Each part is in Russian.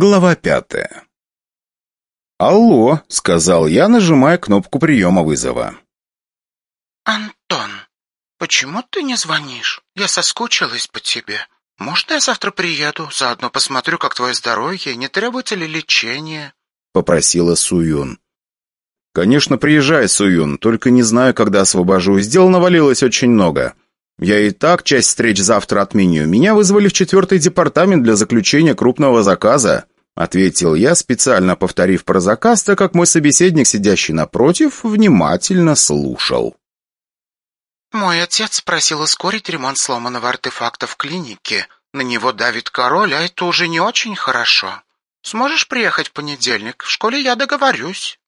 Глава пятая. «Алло», — сказал я, нажимая кнопку приема вызова. «Антон, почему ты не звонишь? Я соскучилась по тебе. Можно я завтра приеду? Заодно посмотрю, как твое здоровье, не требуется ли лечения?» — попросила Суюн. «Конечно, приезжай, Суюн, только не знаю, когда освобожусь. Дел навалилось очень много. Я и так часть встреч завтра отменю. Меня вызвали в четвертый департамент для заключения крупного заказа», ответил я, специально повторив про заказ, так как мой собеседник, сидящий напротив, внимательно слушал. «Мой отец просил ускорить ремонт сломанного артефакта в клинике. На него давит король, а это уже не очень хорошо. Сможешь приехать в понедельник? В школе я договорюсь».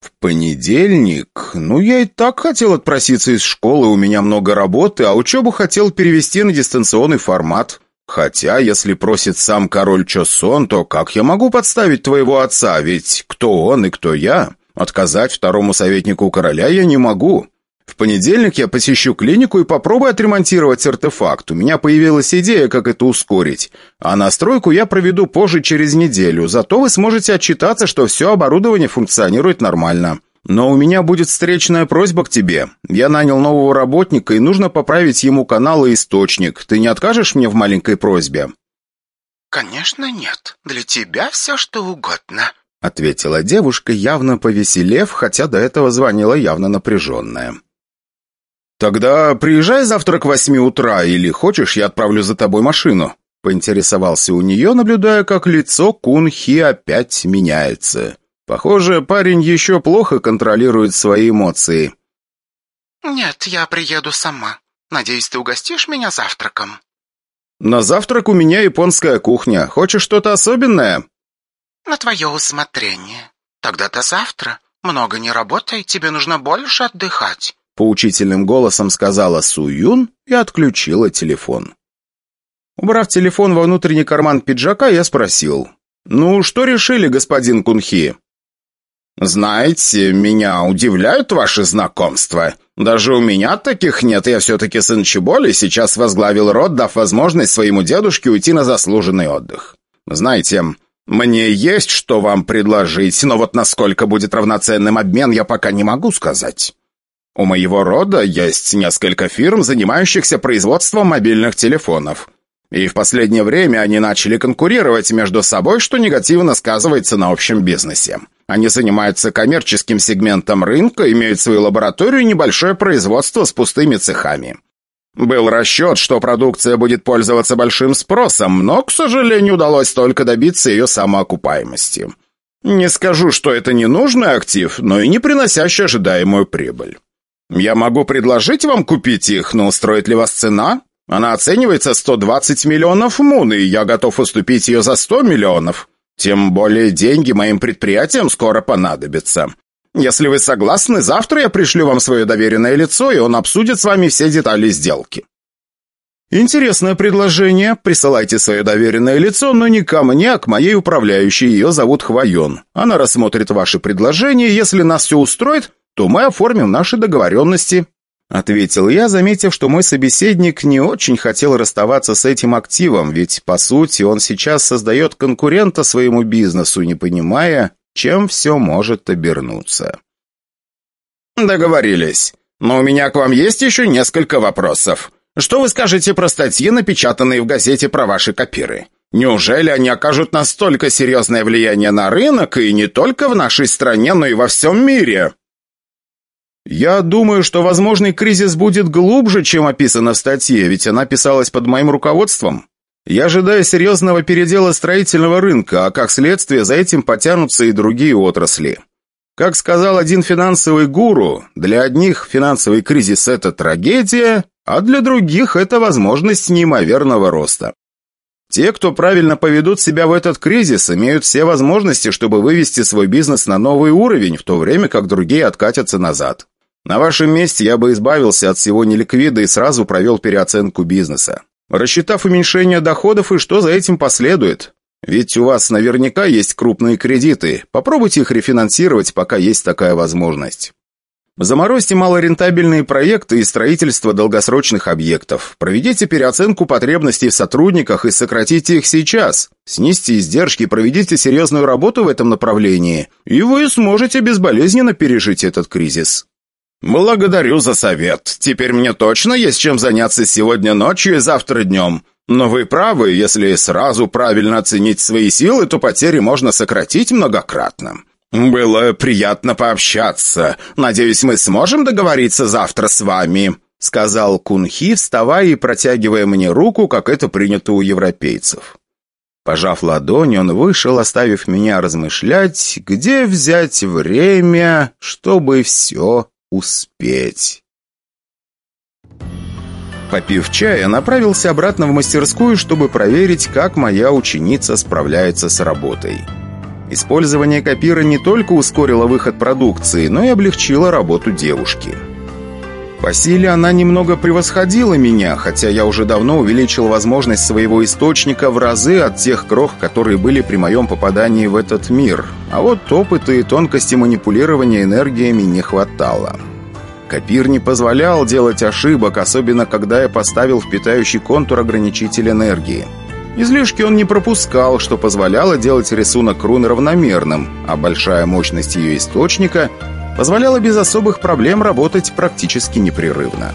«В понедельник? Ну, я и так хотел отпроситься из школы, у меня много работы, а учебу хотел перевести на дистанционный формат. Хотя, если просит сам король Чосон, то как я могу подставить твоего отца? Ведь кто он и кто я? Отказать второму советнику короля я не могу. В понедельник я посещу клинику и попробую отремонтировать артефакт. У меня появилась идея, как это ускорить. А настройку я проведу позже через неделю. Зато вы сможете отчитаться, что все оборудование функционирует нормально. Но у меня будет встречная просьба к тебе. Я нанял нового работника, и нужно поправить ему канал и источник. Ты не откажешь мне в маленькой просьбе?» «Конечно нет. Для тебя все что угодно», — ответила девушка, явно повеселев, хотя до этого звонила явно напряженная. «Тогда приезжай завтра к восьми утра, или хочешь, я отправлю за тобой машину?» Поинтересовался у нее, наблюдая, как лицо Кунхи опять меняется. Похоже, парень еще плохо контролирует свои эмоции. «Нет, я приеду сама. Надеюсь, ты угостишь меня завтраком?» «На завтрак у меня японская кухня. Хочешь что-то особенное?» «На твое усмотрение. Тогда-то завтра. Много не работай, тебе нужно больше отдыхать поучительным голосом сказала Су Юн и отключила телефон. Убрав телефон во внутренний карман пиджака, я спросил. «Ну, что решили, господин Кунхи?» «Знаете, меня удивляют ваши знакомства. Даже у меня таких нет, я все-таки сын Чеболи, сейчас возглавил род, дав возможность своему дедушке уйти на заслуженный отдых. Знаете, мне есть что вам предложить, но вот насколько будет равноценным обмен, я пока не могу сказать. У моего рода есть несколько фирм, занимающихся производством мобильных телефонов. И в последнее время они начали конкурировать между собой, что негативно сказывается на общем бизнесе. Они занимаются коммерческим сегментом рынка, имеют свою лабораторию и небольшое производство с пустыми цехами. Был расчет, что продукция будет пользоваться большим спросом, но, к сожалению, удалось только добиться ее самоокупаемости. Не скажу, что это не нужный актив, но и не приносящий ожидаемую прибыль. «Я могу предложить вам купить их, но устроит ли вас цена? Она оценивается 120 миллионов мун, и я готов уступить ее за 100 миллионов. Тем более деньги моим предприятиям скоро понадобятся. Если вы согласны, завтра я пришлю вам свое доверенное лицо, и он обсудит с вами все детали сделки». «Интересное предложение. Присылайте свое доверенное лицо, но не ко мне, а к моей управляющей. Ее зовут Хвоен. Она рассмотрит ваши предложения. Если нас все устроит, то мы оформим наши договоренности», — ответил я, заметив, что мой собеседник не очень хотел расставаться с этим активом, ведь, по сути, он сейчас создает конкурента своему бизнесу, не понимая, чем все может обернуться. «Договорились. Но у меня к вам есть еще несколько вопросов. Что вы скажете про статьи, напечатанные в газете про ваши копиры? Неужели они окажут настолько серьезное влияние на рынок, и не только в нашей стране, но и во всем мире?» Я думаю, что возможный кризис будет глубже, чем описано в статье, ведь она писалась под моим руководством. Я ожидаю серьезного передела строительного рынка, а как следствие за этим потянутся и другие отрасли. Как сказал один финансовый гуру, для одних финансовый кризис – это трагедия, а для других – это возможность неимоверного роста. Те, кто правильно поведут себя в этот кризис, имеют все возможности, чтобы вывести свой бизнес на новый уровень, в то время как другие откатятся назад. На вашем месте я бы избавился от всего неликвида и сразу провел переоценку бизнеса. Рассчитав уменьшение доходов и что за этим последует. Ведь у вас наверняка есть крупные кредиты. Попробуйте их рефинансировать, пока есть такая возможность. Заморозьте малорентабельные проекты и строительство долгосрочных объектов. Проведите переоценку потребностей в сотрудниках и сократите их сейчас. Снизьте издержки проведите серьезную работу в этом направлении, и вы сможете безболезненно пережить этот кризис. «Благодарю за совет. Теперь мне точно есть чем заняться сегодня ночью и завтра днем. Но вы правы, если сразу правильно оценить свои силы, то потери можно сократить многократно. «Было приятно пообщаться. Надеюсь, мы сможем договориться завтра с вами», сказал Кунхи, вставая и протягивая мне руку, как это принято у европейцев. Пожав ладонь, он вышел, оставив меня размышлять, где взять время, чтобы все успеть. Попив чая, направился обратно в мастерскую, чтобы проверить, как моя ученица справляется с работой. Использование копира не только ускорило выход продукции, но и облегчило работу девушки. По силе она немного превосходила меня, хотя я уже давно увеличил возможность своего источника в разы от тех крох, которые были при моем попадании в этот мир. А вот опыта и тонкости манипулирования энергиями не хватало. Копир не позволял делать ошибок, особенно когда я поставил в питающий контур ограничитель энергии. Излишки он не пропускал, что позволяло делать рисунок руны равномерным, а большая мощность ее источника позволяла без особых проблем работать практически непрерывно.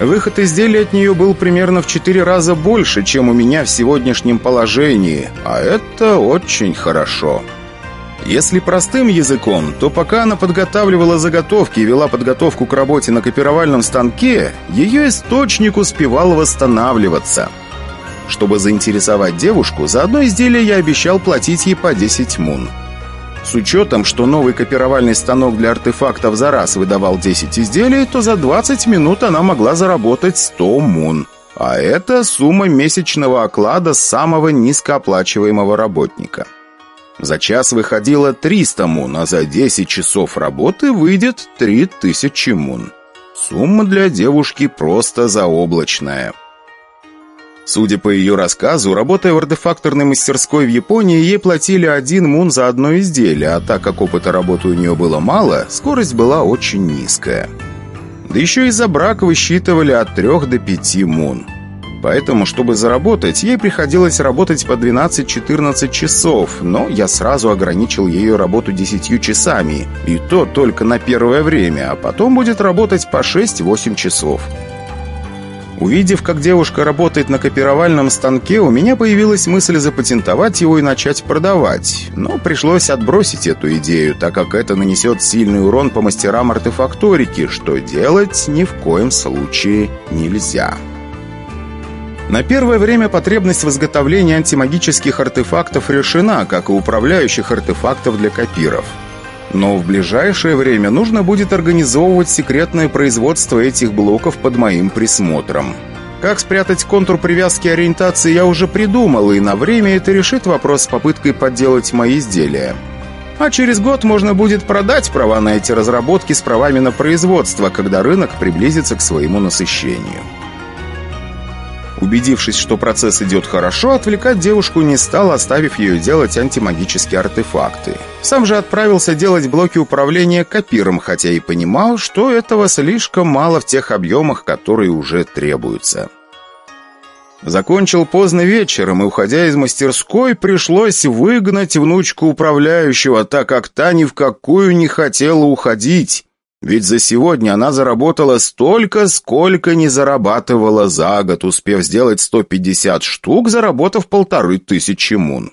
Выход изделия от нее был примерно в 4 раза больше, чем у меня в сегодняшнем положении, а это очень хорошо. Если простым языком, то пока она подготавливала заготовки и вела подготовку к работе на копировальном станке, ее источник успевал восстанавливаться – чтобы заинтересовать девушку, за одно изделие я обещал платить ей по 10 мун. С учетом, что новый копировальный станок для артефактов за раз выдавал 10 изделий, то за 20 минут она могла заработать 100 мун. А это сумма месячного оклада самого низкооплачиваемого работника. За час выходило 300 мун, а за 10 часов работы выйдет 3000 мун. Сумма для девушки просто заоблачная. Судя по ее рассказу, работая в артефакторной мастерской в Японии, ей платили один мун за одно изделие, а так как опыта работы у нее было мало, скорость была очень низкая. Да еще из-за брака высчитывали от 3 до 5 мун. Поэтому, чтобы заработать, ей приходилось работать по 12-14 часов, но я сразу ограничил ее работу 10 часами, и то только на первое время, а потом будет работать по 6-8 часов. Увидев, как девушка работает на копировальном станке, у меня появилась мысль запатентовать его и начать продавать. Но пришлось отбросить эту идею, так как это нанесет сильный урон по мастерам артефакторики, что делать ни в коем случае нельзя. На первое время потребность в изготовлении антимагических артефактов решена, как и управляющих артефактов для копиров. Но в ближайшее время нужно будет организовывать секретное производство этих блоков под моим присмотром. Как спрятать контур привязки ориентации я уже придумал, и на время это решит вопрос с попыткой подделать мои изделия. А через год можно будет продать права на эти разработки с правами на производство, когда рынок приблизится к своему насыщению. Убедившись, что процесс идет хорошо, отвлекать девушку не стал, оставив ее делать антимагические артефакты. Сам же отправился делать блоки управления копиром, хотя и понимал, что этого слишком мало в тех объемах, которые уже требуются. Закончил поздно вечером, и, уходя из мастерской, пришлось выгнать внучку управляющего, так как та ни в какую не хотела уходить. Ведь за сегодня она заработала столько, сколько не зарабатывала за год, успев сделать 150 штук, заработав полторы тысячи мун.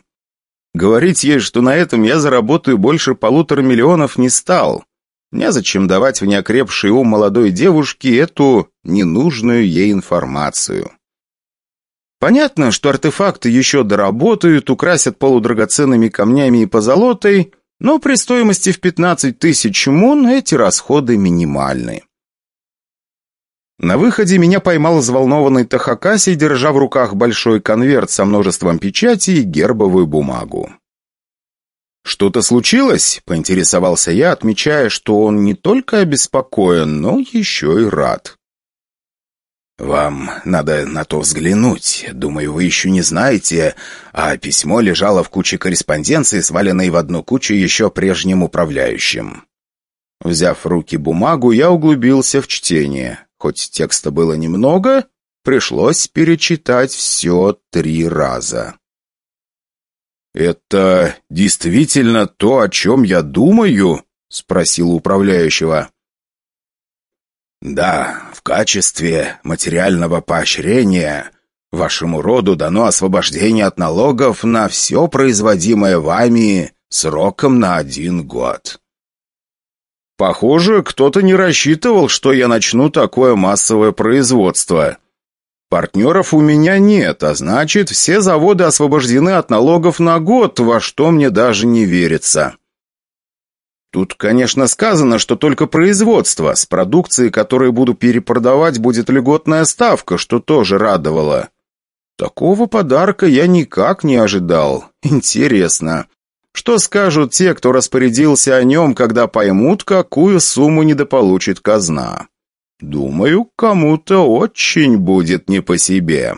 Говорить ей, что на этом я заработаю больше полутора миллионов, не стал. Незачем давать в неокрепший ум молодой девушке эту ненужную ей информацию. Понятно, что артефакты еще доработают, украсят полудрагоценными камнями и позолотой, но при стоимости в 15 тысяч мун эти расходы минимальны. На выходе меня поймал взволнованный Тахакаси, держа в руках большой конверт со множеством печатей и гербовую бумагу. «Что-то случилось?» — поинтересовался я, отмечая, что он не только обеспокоен, но еще и рад. «Вам надо на то взглянуть. Думаю, вы еще не знаете, а письмо лежало в куче корреспонденции, сваленной в одну кучу еще прежним управляющим». Взяв в руки бумагу, я углубился в чтение. Хоть текста было немного, пришлось перечитать все три раза. «Это действительно то, о чем я думаю?» — спросил управляющего. «Да, качестве материального поощрения вашему роду дано освобождение от налогов на все производимое вами сроком на один год». «Похоже, кто-то не рассчитывал, что я начну такое массовое производство. Партнеров у меня нет, а значит, все заводы освобождены от налогов на год, во что мне даже не верится». Тут, конечно, сказано, что только производство. С продукцией, которую буду перепродавать, будет льготная ставка, что тоже радовало. Такого подарка я никак не ожидал. Интересно, что скажут те, кто распорядился о нем, когда поймут, какую сумму недополучит казна? Думаю, кому-то очень будет не по себе.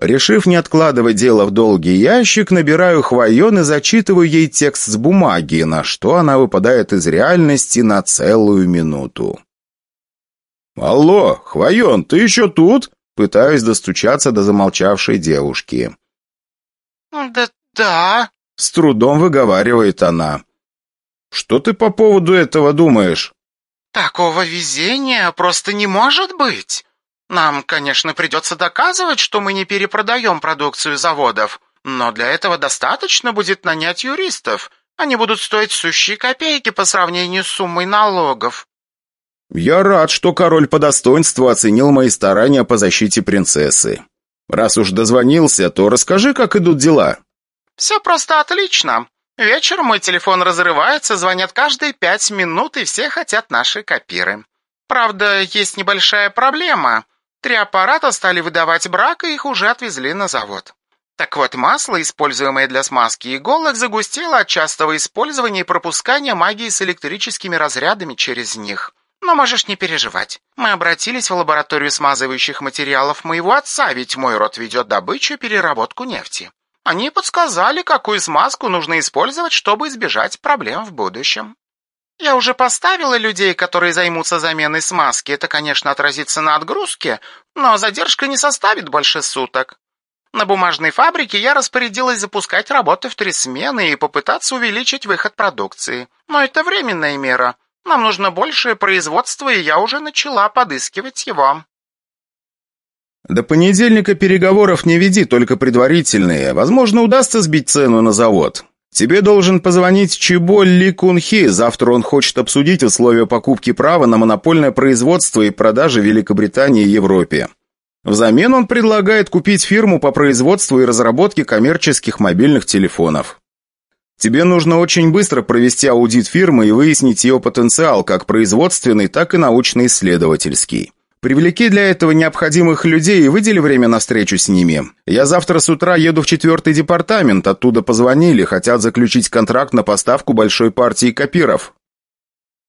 Решив не откладывать дело в долгий ящик, набираю Хвоен и зачитываю ей текст с бумаги, на что она выпадает из реальности на целую минуту. «Алло, Хвоен, ты еще тут?» Пытаюсь достучаться до замолчавшей девушки. «Да, да», — с трудом выговаривает она. «Что ты по поводу этого думаешь?» «Такого везения просто не может быть. Нам, конечно, придется доказывать, что мы не перепродаем продукцию заводов, но для этого достаточно будет нанять юристов. Они будут стоить сущие копейки по сравнению с суммой налогов. Я рад, что король по достоинству оценил мои старания по защите принцессы. Раз уж дозвонился, то расскажи, как идут дела. Все просто отлично. Вечером мой телефон разрывается, звонят каждые пять минут, и все хотят наши копиры. Правда, есть небольшая проблема. Три аппарата стали выдавать брак, и их уже отвезли на завод. Так вот, масло, используемое для смазки иголок, загустело от частого использования и пропускания магии с электрическими разрядами через них. Но можешь не переживать. Мы обратились в лабораторию смазывающих материалов моего отца, ведь мой род ведет добычу и переработку нефти. Они подсказали, какую смазку нужно использовать, чтобы избежать проблем в будущем. Я уже поставила людей, которые займутся заменой смазки. Это, конечно, отразится на отгрузке, но задержка не составит больше суток. На бумажной фабрике я распорядилась запускать работы в три смены и попытаться увеличить выход продукции. Но это временная мера. Нам нужно большее производство, и я уже начала подыскивать его. До понедельника переговоров не веди, только предварительные. Возможно, удастся сбить цену на завод. «Тебе должен позвонить Чиболь Ли Кунхи. Завтра он хочет обсудить условия покупки права на монопольное производство и продажи Великобритании и Европе. Взамен он предлагает купить фирму по производству и разработке коммерческих мобильных телефонов. Тебе нужно очень быстро провести аудит фирмы и выяснить ее потенциал, как производственный, так и научно-исследовательский. Привлеки для этого необходимых людей и выдели время на встречу с ними. Я завтра с утра еду в четвертый департамент, оттуда позвонили, хотят заключить контракт на поставку большой партии копиров».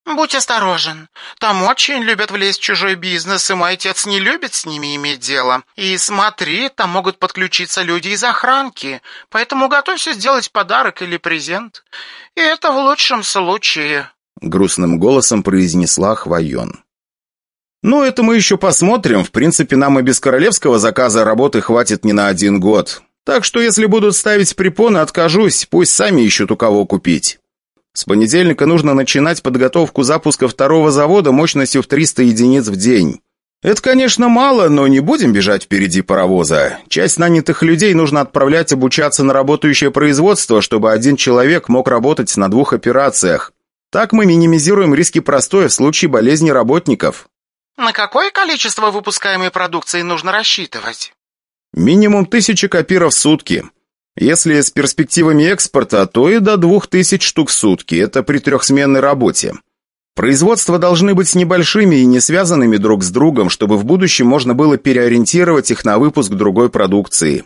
«Будь осторожен. Там очень любят влезть в чужой бизнес, и мой отец не любит с ними иметь дело. И смотри, там могут подключиться люди из охранки, поэтому готовься сделать подарок или презент. И это в лучшем случае», — грустным голосом произнесла Хвоен. «Ну, это мы еще посмотрим. В принципе, нам и без королевского заказа работы хватит не на один год. Так что, если будут ставить препоны, откажусь. Пусть сами ищут у кого купить. С понедельника нужно начинать подготовку запуска второго завода мощностью в 300 единиц в день. Это, конечно, мало, но не будем бежать впереди паровоза. Часть нанятых людей нужно отправлять обучаться на работающее производство, чтобы один человек мог работать на двух операциях. Так мы минимизируем риски простоя в случае болезни работников. На какое количество выпускаемой продукции нужно рассчитывать? Минимум тысячи копиров в сутки. Если с перспективами экспорта, то и до двух тысяч штук в сутки. Это при трехсменной работе. Производства должны быть небольшими и не связанными друг с другом, чтобы в будущем можно было переориентировать их на выпуск другой продукции.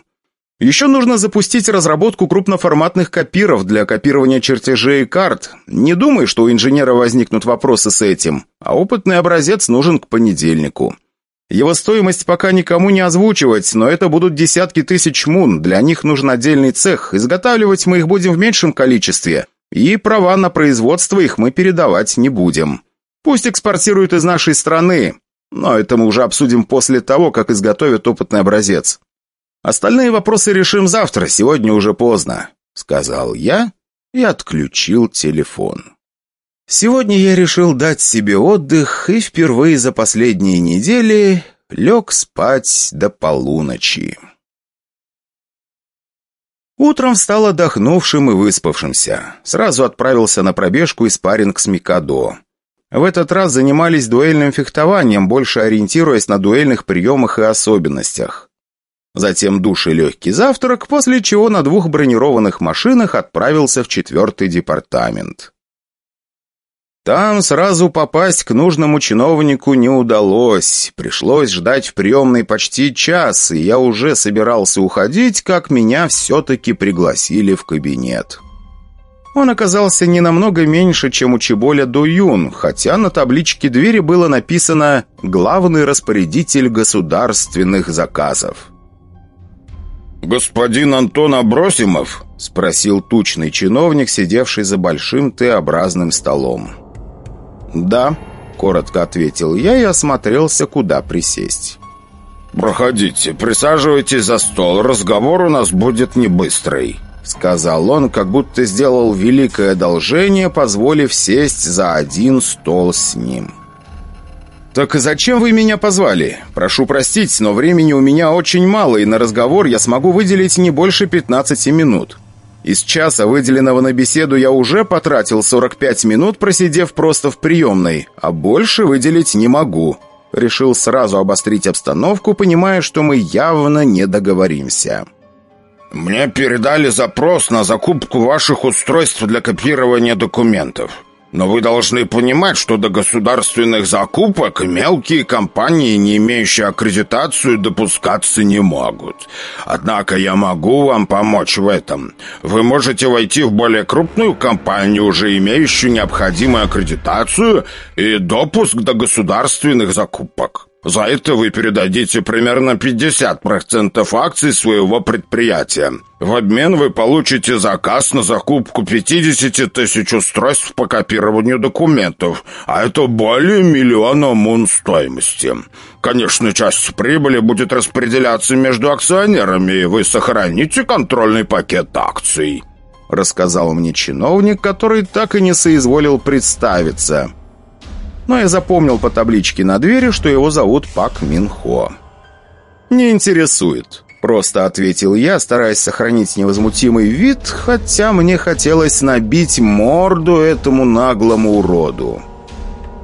Еще нужно запустить разработку крупноформатных копиров для копирования чертежей и карт. Не думай, что у инженера возникнут вопросы с этим, а опытный образец нужен к понедельнику. Его стоимость пока никому не озвучивать, но это будут десятки тысяч мун, для них нужен отдельный цех, изготавливать мы их будем в меньшем количестве. И права на производство их мы передавать не будем. Пусть экспортируют из нашей страны, но это мы уже обсудим после того, как изготовят опытный образец. Остальные вопросы решим завтра, сегодня уже поздно», — сказал я и отключил телефон. Сегодня я решил дать себе отдых и впервые за последние недели лег спать до полуночи. Утром встал отдохнувшим и выспавшимся. Сразу отправился на пробежку и спарринг с Микадо. В этот раз занимались дуэльным фехтованием, больше ориентируясь на дуэльных приемах и особенностях. Затем душ и легкий завтрак, после чего на двух бронированных машинах отправился в четвертый департамент. Там сразу попасть к нужному чиновнику не удалось. Пришлось ждать в приемной почти час, и я уже собирался уходить, как меня все-таки пригласили в кабинет. Он оказался не намного меньше, чем у Чеболя Дуюн, хотя на табличке двери было написано «Главный распорядитель государственных заказов». «Господин Антон Абросимов?» — спросил тучный чиновник, сидевший за большим Т-образным столом. «Да», — коротко ответил я и осмотрелся, куда присесть. «Проходите, присаживайтесь за стол, разговор у нас будет не быстрый», — сказал он, как будто сделал великое одолжение, позволив сесть за один стол с ним. «Так зачем вы меня позвали? Прошу простить, но времени у меня очень мало, и на разговор я смогу выделить не больше 15 минут». Из часа, выделенного на беседу, я уже потратил 45 минут, просидев просто в приемной, а больше выделить не могу. Решил сразу обострить обстановку, понимая, что мы явно не договоримся. «Мне передали запрос на закупку ваших устройств для копирования документов. Но вы должны понимать, что до государственных закупок мелкие компании, не имеющие аккредитацию, допускаться не могут. Однако я могу вам помочь в этом. Вы можете войти в более крупную компанию, уже имеющую необходимую аккредитацию и допуск до государственных закупок. За это вы передадите примерно 50% акций своего предприятия. В обмен вы получите заказ на закупку 50 тысяч устройств по копированию документов, а это более миллиона мун стоимости. Конечно, часть прибыли будет распределяться между акционерами, и вы сохраните контрольный пакет акций», — рассказал мне чиновник, который так и не соизволил представиться — но я запомнил по табличке на двери, что его зовут Пак Минхо. «Не интересует», — просто ответил я, стараясь сохранить невозмутимый вид, хотя мне хотелось набить морду этому наглому уроду.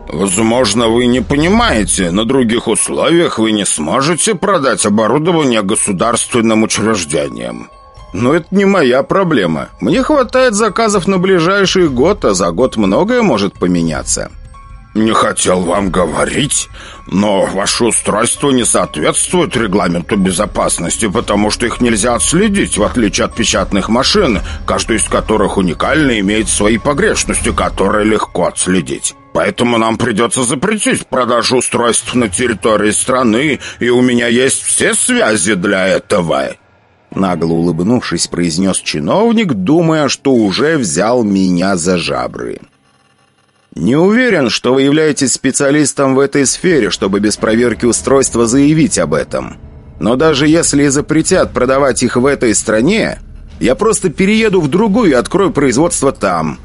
«Возможно, вы не понимаете, на других условиях вы не сможете продать оборудование государственным учреждениям». «Но это не моя проблема. Мне хватает заказов на ближайший год, а за год многое может поменяться». «Не хотел вам говорить, но ваше устройство не соответствует регламенту безопасности, потому что их нельзя отследить, в отличие от печатных машин, каждая из которых уникально имеет свои погрешности, которые легко отследить. Поэтому нам придется запретить продажу устройств на территории страны, и у меня есть все связи для этого». Нагло улыбнувшись, произнес чиновник, думая, что уже взял меня за жабры. Не уверен, что вы являетесь специалистом в этой сфере, чтобы без проверки устройства заявить об этом. Но даже если запретят продавать их в этой стране, я просто перееду в другую и открою производство там.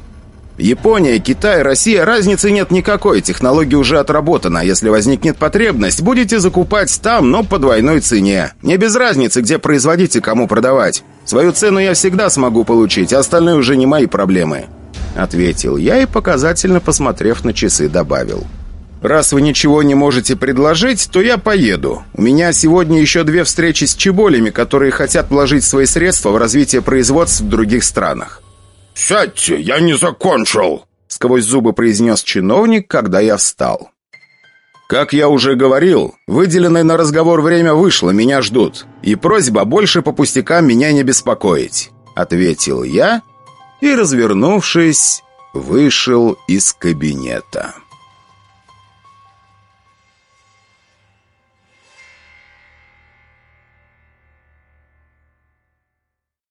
Япония, Китай, Россия, разницы нет никакой, технология уже отработана. Если возникнет потребность, будете закупать там, но по двойной цене. Не без разницы, где производить и кому продавать. Свою цену я всегда смогу получить, а остальное уже не мои проблемы. Ответил я и, показательно посмотрев на часы, добавил. «Раз вы ничего не можете предложить, то я поеду. У меня сегодня еще две встречи с чеболями, которые хотят вложить свои средства в развитие производств в других странах». «Сядьте, я не закончил!» Сквозь зубы произнес чиновник, когда я встал. «Как я уже говорил, выделенное на разговор время вышло, меня ждут. И просьба больше по пустякам меня не беспокоить», — ответил я и, развернувшись, вышел из кабинета.